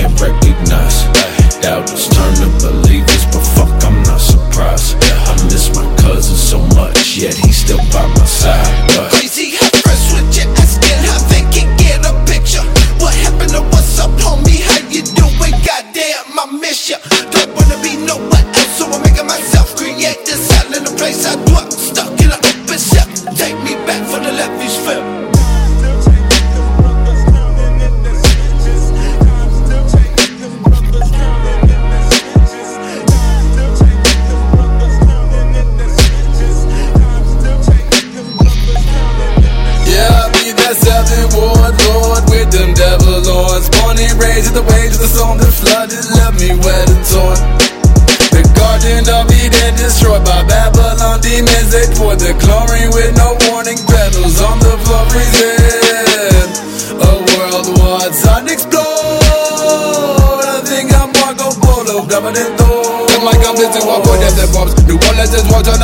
can't recognize. Doubters turn to believers, but fuck, I'm not surprised. I miss my cousin so much, yet he's still by my side. But Crazy with can get a picture. What happened to what's up, homie? How you doing? Goddamn, I miss ya. Don't wanna be nowhere else, so I'm making myself create this hell in the place I dwell. Stuck in. Take me back for the fell. Yeah, Be seven ward lord with them devil horns. Born and raised at the waves of the song that flooded, left me wet and torn. The garden of Eden destroyed by Babylon demons. They poured the chlorine with no warning. Petals on the floor freezing. A world war unexplored. I think I'm Marco Polo, covered in thorns. Look like I'm missing one for them, them bombs. New Orleans is water,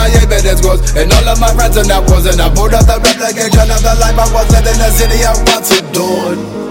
gross. And all of my friends are now was and I pulled out the replication of the life I was living, the city I once adored.